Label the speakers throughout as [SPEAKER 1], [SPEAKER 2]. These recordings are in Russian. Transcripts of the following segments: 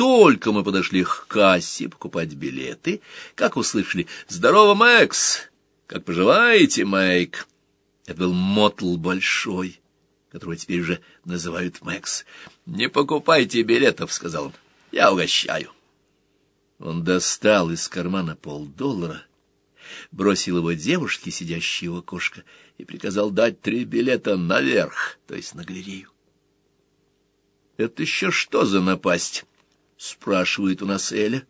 [SPEAKER 1] только мы подошли к кассе покупать билеты, как услышали «Здорово, Мэкс! Как поживаете, Мэйк?» Это был Мотл Большой, которого теперь уже называют Мэкс. «Не покупайте билетов», — сказал он, — «я угощаю». Он достал из кармана полдоллара, бросил его девушке, сидящей у окошка, и приказал дать три билета наверх, то есть на галерею. «Это еще что за напасть?» — спрашивает у нас Эля.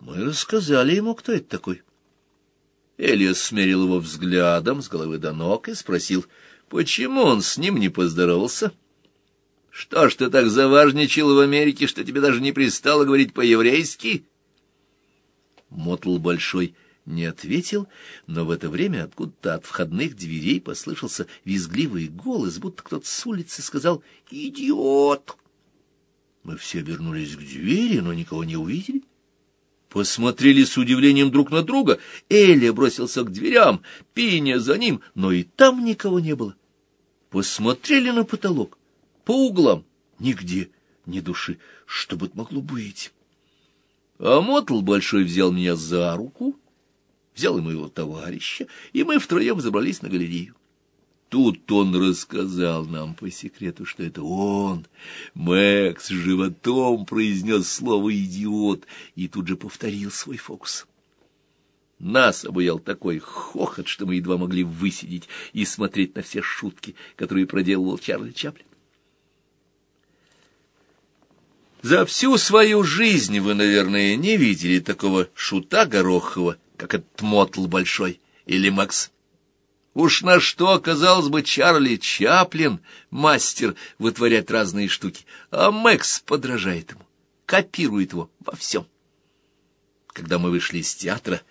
[SPEAKER 1] Мы рассказали ему, кто это такой. Элия смерил его взглядом с головы до ног и спросил, почему он с ним не поздоровался. «Что ж ты так заважничал в Америке, что тебе даже не пристало говорить по-еврейски?» Мотл Большой не ответил, но в это время откуда-то от входных дверей послышался визгливый голос, будто кто-то с улицы сказал «Идиот!». Мы все вернулись к двери, но никого не увидели. Посмотрели с удивлением друг на друга. Эля бросился к дверям, Пиня за ним, но и там никого не было. Посмотрели на потолок, по углам, нигде, ни души. Что бы могло быть? А Мотл Большой взял меня за руку, взял и моего товарища, и мы втроем забрались на галерею. Тут он рассказал нам по секрету, что это он, Мэкс, животом произнес слово «идиот» и тут же повторил свой фокус. Нас обуял такой хохот, что мы едва могли высидеть и смотреть на все шутки, которые проделывал Чарли Чаплин. За всю свою жизнь вы, наверное, не видели такого шута Горохова, как этот Мотл Большой или Макс. Уж на что, казалось бы, Чарли Чаплин, мастер вытворять разные штуки, а Мэкс подражает ему, копирует его во всем. Когда мы вышли из театра,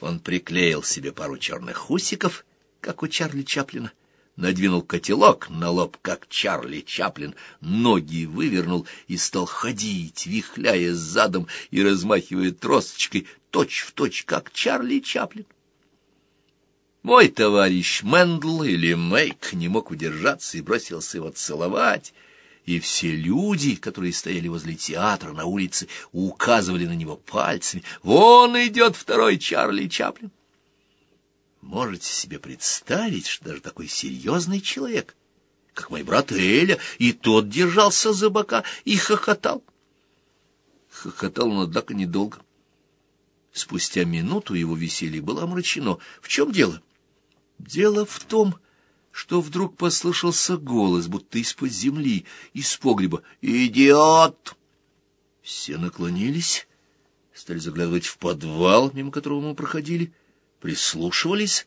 [SPEAKER 1] он приклеил себе пару черных усиков, как у Чарли Чаплина, надвинул котелок на лоб, как Чарли Чаплин, ноги вывернул и стал ходить, вихляя задом и размахивая тросточкой, точь-в-точь, точь, как Чарли Чаплин. Мой товарищ Мэндл или Мэйк не мог удержаться и бросился его целовать, и все люди, которые стояли возле театра на улице, указывали на него пальцами. «Вон идет второй Чарли Чаплин!» Можете себе представить, что даже такой серьезный человек, как мой брат Эля, и тот держался за бока и хохотал. Хохотал он, однако, недолго. Спустя минуту его веселье было омрачено. В чем дело? Дело в том, что вдруг послышался голос, будто из-под земли, из погреба. «Идиот!» Все наклонились, стали заглядывать в подвал, мимо которого мы проходили — прислушивались.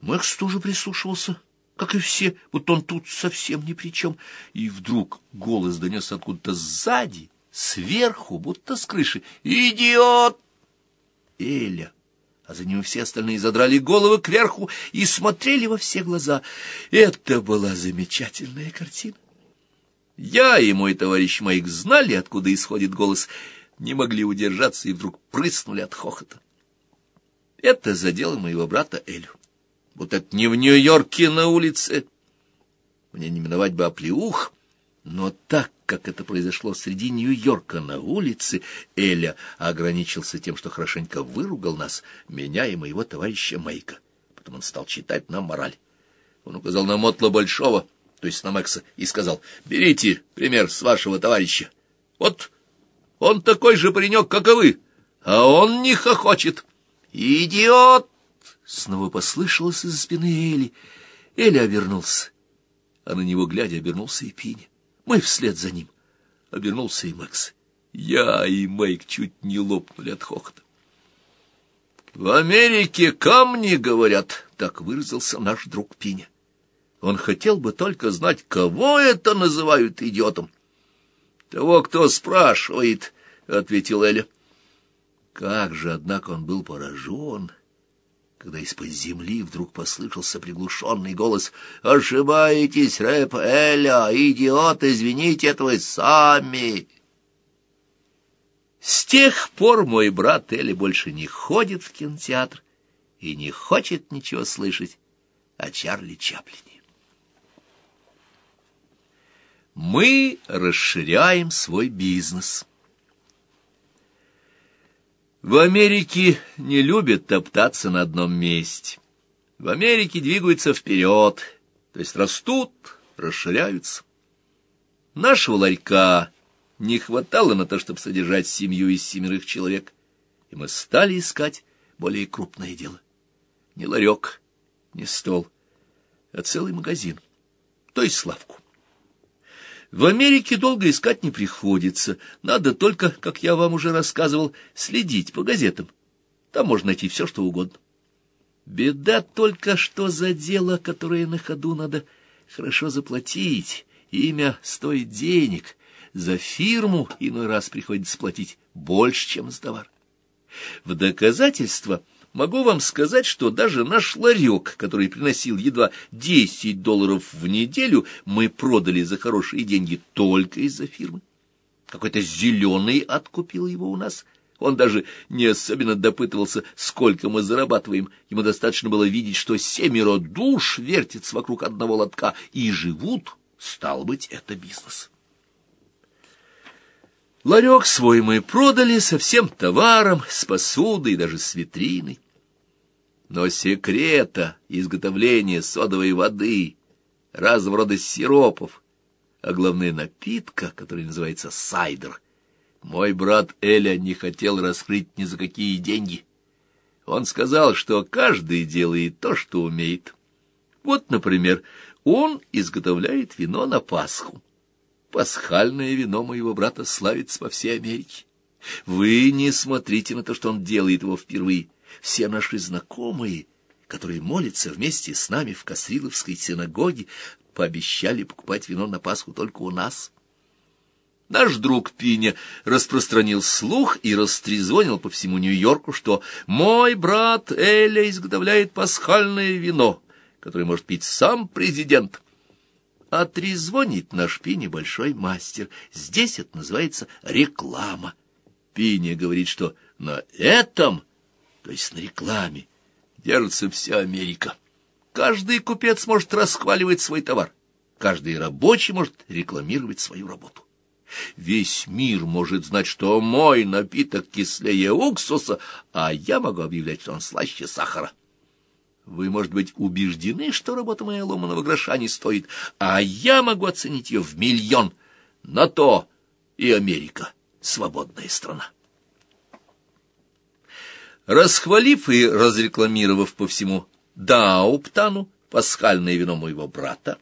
[SPEAKER 1] Мэкс тоже прислушивался, как и все, вот он тут совсем ни при чем. И вдруг голос донес откуда-то сзади, сверху, будто с крыши. «Идиот!» Эля а за ним все остальные задрали головы кверху и смотрели во все глаза. Это была замечательная картина. Я и мой товарищ Майк знали, откуда исходит голос, не могли удержаться и вдруг прыснули от хохота. Это задело моего брата Элю. Вот это не в Нью-Йорке на улице. Мне не миновать бы оплеух, но так как это произошло среди Нью-Йорка на улице, Эля ограничился тем, что хорошенько выругал нас, меня и моего товарища Майка. Потом он стал читать нам мораль. Он указал на Мотла Большого, то есть на Мэкса, и сказал, «Берите пример с вашего товарища. Вот он такой же паренек, как и вы, а он не хохочет». «Идиот!» — снова послышалось из-за спины Эли. Эли обернулся, а на него, глядя, обернулся и Пиня. Мы вслед за ним. Обернулся и Макс. Я и Майк чуть не лопнули от хохота. «В Америке камни, говорят», — так выразился наш друг Пиня. Он хотел бы только знать, кого это называют идиотом. «Того, кто спрашивает», — ответил Эля. Как же, однако, он был поражен, когда из-под земли вдруг послышался приглушенный голос «Ошибаетесь, рэп Эля, идиот, извините, это вы сами!» С тех пор мой брат Эли больше не ходит в кинотеатр и не хочет ничего слышать о Чарли Чаплине. Мы расширяем свой бизнес. В Америке не любят топтаться на одном месте. В Америке двигаются вперед, то есть растут, расширяются. Нашего ларька не хватало на то, чтобы содержать семью из семерых человек, и мы стали искать более крупное дело. Не ларек, не стол, а целый магазин, то есть славку. В Америке долго искать не приходится, надо только, как я вам уже рассказывал, следить по газетам. Там можно найти все, что угодно. Беда только, что за дело, которое на ходу надо хорошо заплатить. Имя стоит денег. За фирму иной раз приходится платить больше, чем за товар. В доказательство могу вам сказать, что даже наш ларек, который приносил едва 10 долларов в неделю, мы продали за хорошие деньги только из-за фирмы. Какой-то зеленый откупил его у нас. Он даже не особенно допытывался, сколько мы зарабатываем. Ему достаточно было видеть, что семеро душ вертятся вокруг одного лотка и живут, стал быть, это бизнес. Ларек свой мы продали со всем товаром, с посудой, даже с витриной. Но секрета изготовления содовой воды, разного сиропов, а главное напитка, который называется сайдер, мой брат Эля не хотел раскрыть ни за какие деньги. Он сказал, что каждый делает то, что умеет. Вот, например, он изготовляет вино на Пасху. Пасхальное вино моего брата славится во всей Америке. Вы не смотрите на то, что он делает его впервые. Все наши знакомые, которые молятся вместе с нами в Касриловской синагоге, пообещали покупать вино на Пасху только у нас. Наш друг Пиня распространил слух и растрезвонил по всему Нью-Йорку, что мой брат Эля изготовляет пасхальное вино, которое может пить сам президент. А трезвонит наш Пиня большой мастер. Здесь это называется реклама. Пиня говорит, что на этом, то есть на рекламе, держится вся Америка. Каждый купец может расхваливать свой товар. Каждый рабочий может рекламировать свою работу. Весь мир может знать, что мой напиток кислее уксуса, а я могу объявлять, что он слаще сахара. Вы, может быть, убеждены, что работа моя ломаного гроша не стоит, а я могу оценить ее в миллион. На то и Америка — свободная страна. Расхвалив и разрекламировав по всему Дауптану пасхальное вино моего брата,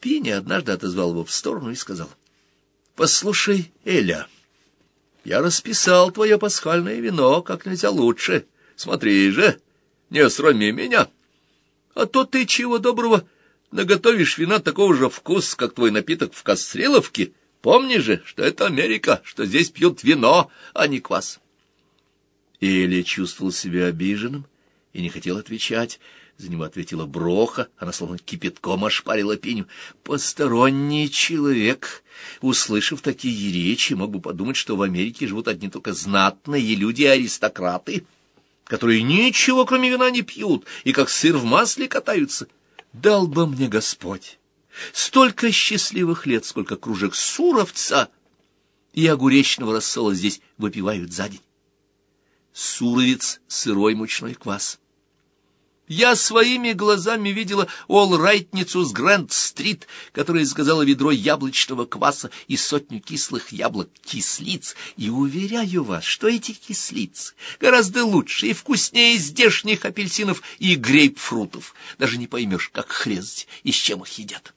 [SPEAKER 1] Пиня однажды отозвал его в сторону и сказал, «Послушай, Эля, я расписал твое пасхальное вино как нельзя лучше». Смотри же, не срами меня. А то ты чего доброго наготовишь вина такого же вкуса, как твой напиток в Костреловке. Помни же, что это Америка, что здесь пьют вино, а не квас. Эля чувствовал себя обиженным и не хотел отвечать. За него ответила Броха, она словно кипятком ошпарила пеню. Посторонний человек, услышав такие речи, мог бы подумать, что в Америке живут одни только знатные люди-аристократы которые ничего, кроме вина, не пьют и как сыр в масле катаются. Дал бы мне Господь столько счастливых лет, сколько кружек суровца и огуречного рассола здесь выпивают за день. Суровец — сырой мучной квас. Я своими глазами видела олрайтницу с Грэнд-стрит, которая заказала ведро яблочного кваса и сотню кислых яблок-кислиц, и уверяю вас, что эти кислицы гораздо лучше и вкуснее здешних апельсинов и грейпфрутов. Даже не поймешь, как хрезать и с чем их едят.